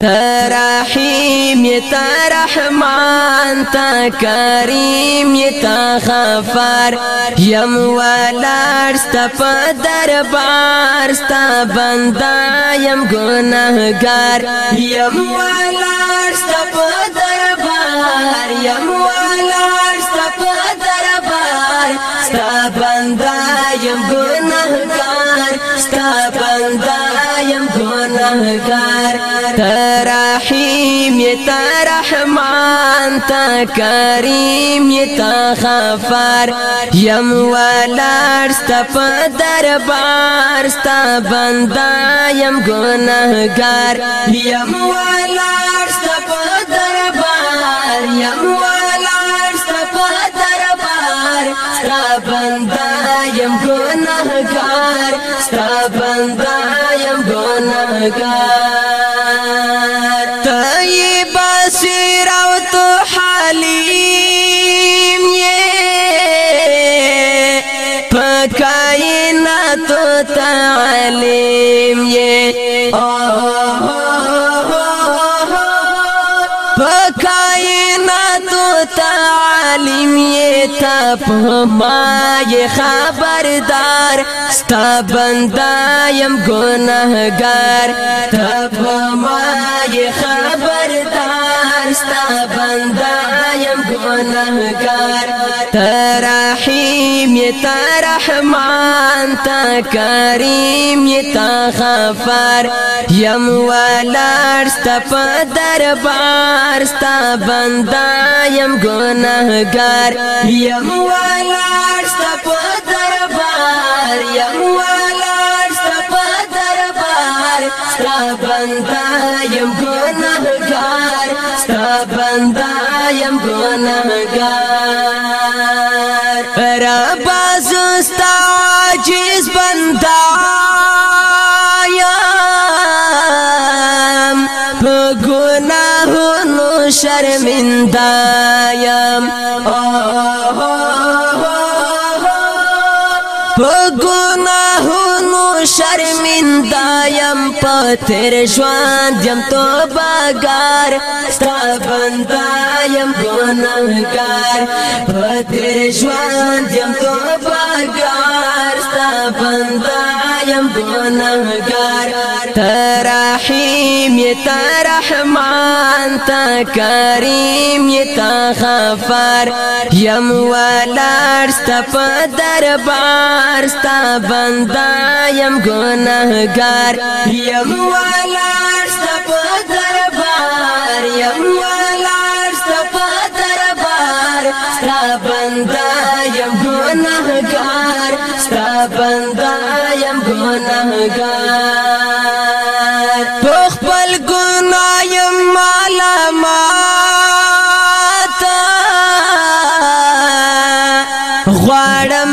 ترحیم ترحمان تا کریم تا غفار یم ولار ستا په دربار ستا بندا یم ګناهګار یم ولار ستا په دربار. یم ولار ستا په دربار. ستا بندا یم ګناهګار ستا بندا یم ګناهګار ترحیم ترحمان تا کریم تا غفار. یم ولار ستا په دربار ستا بندا یم ګناهګار یم ولار ستا په دربار. یم ولار ستا په دربار. ستا بندا یم ګناهګار ستا بندا یم ګناهګار تعلیم یہ۔ پکائنات تعلیم یہ تپ ما یہ خبردار، ستا بندہ یم گناہگار۔ تپ ما یہ خبردار، ستا بندہ گناہگار ترحیم ترحمان تا کریم تا غفار یم ولار په دربار ستا بندا یم ګناهګار یم ولار په دربار یم ولار په دربار. ستا بندا یم ګناهګار ستا بندا عاجز بندا یم په ګناهونو شرمنده یم شرمندا يم پتر ژوند يم توبګار ستا بندا يم ګناګار پتر ژوند يم توبګار ستا بندا یم ګناهګار ترحیم ترحمان تا کریم تا غفار. یم ولار ستا په دربار ستا بندا یم ګناهګار یم ولار ستا په دربار یم ولار ستا په دربار. ستا بندا گناہ گار پخ پل گناہ مالا ماتا غوارم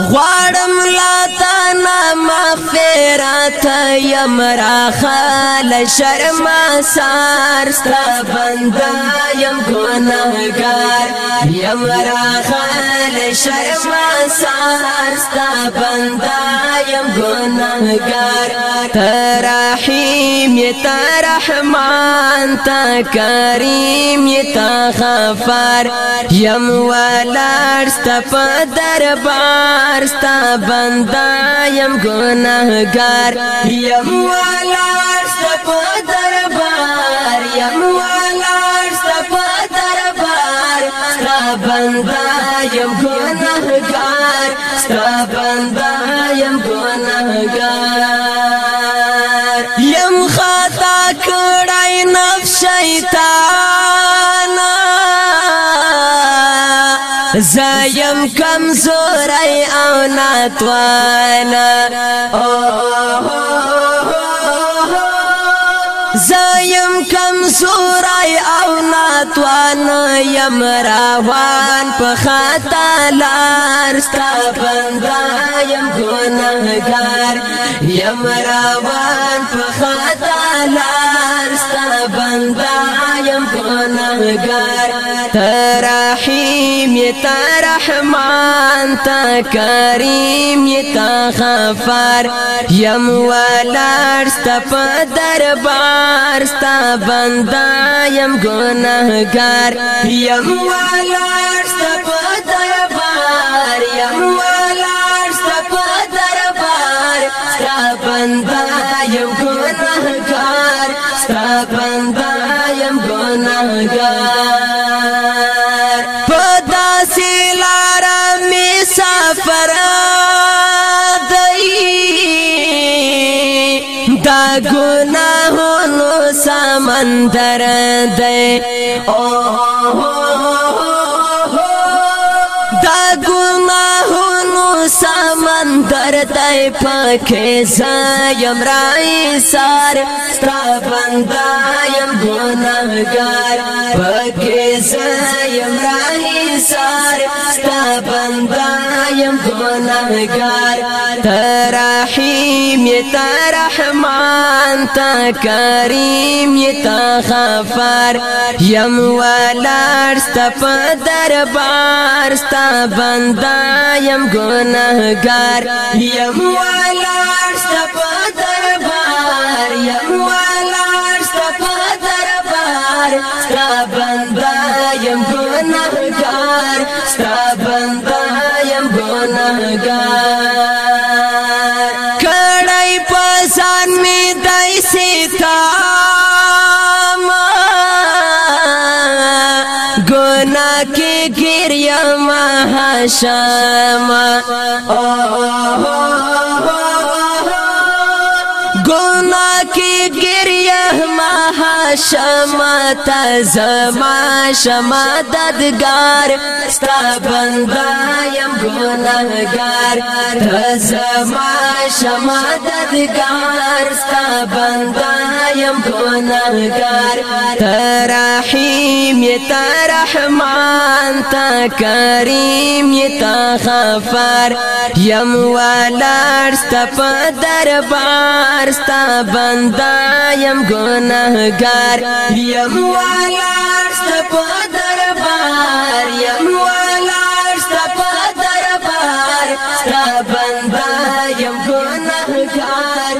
غوارم تنا مغفرت یم را خال شرم سار ستا بندا یم ګناهګار یم را خال شرم سار ستا بندا یم ګناهګار ترحیم ترحمان تا کریم تا غفار. ستا دربار ستا بندا یم ګناهګار یم ستا په دربار یم ستا په دربار ستا بندا یم ګناهګار ستا بندا یم ګناهګار یم نفس شیطان زیم کمزوری او ناتوانا. زیم کمزوری او ناتوانا. یم راوان په خطا لار ستا بندا یم ګناهګار یم راوان په خطا لار ستا بندا یم ګناهګار ترحیم ترحمان تا کریم تا غفار. یم ولار ستا په دربار ستا بندا یم ګناهګار یم ولار ستا په دربار یم ولار ستا په دربار. ستا بندا یم ګناهګار ستا بندا سمندر دی او دا گناهونو سمندر دی پکې زایم رای سار ستا بندا يم ګناهګار پکې زایم رای سار ستا بندا یم گناہگار ترحیم ترحمان تا کریم تا غفار. یم ولار ستا دربار ستا بندا یم ګناهګار یم ولار خدای ستام. گناه کی گریم حشام گنا کی گریه ما شما تزما شما ددگار. ستا بندایم گناهگار تزما شما ددگار. ستا بندایم یم گناہگار ترحیم ترحمان تا کریم تا غفار یم ولار ستا دربار ستا بندا یم گناهګار یم ولار ستا دربار. یم گناهګار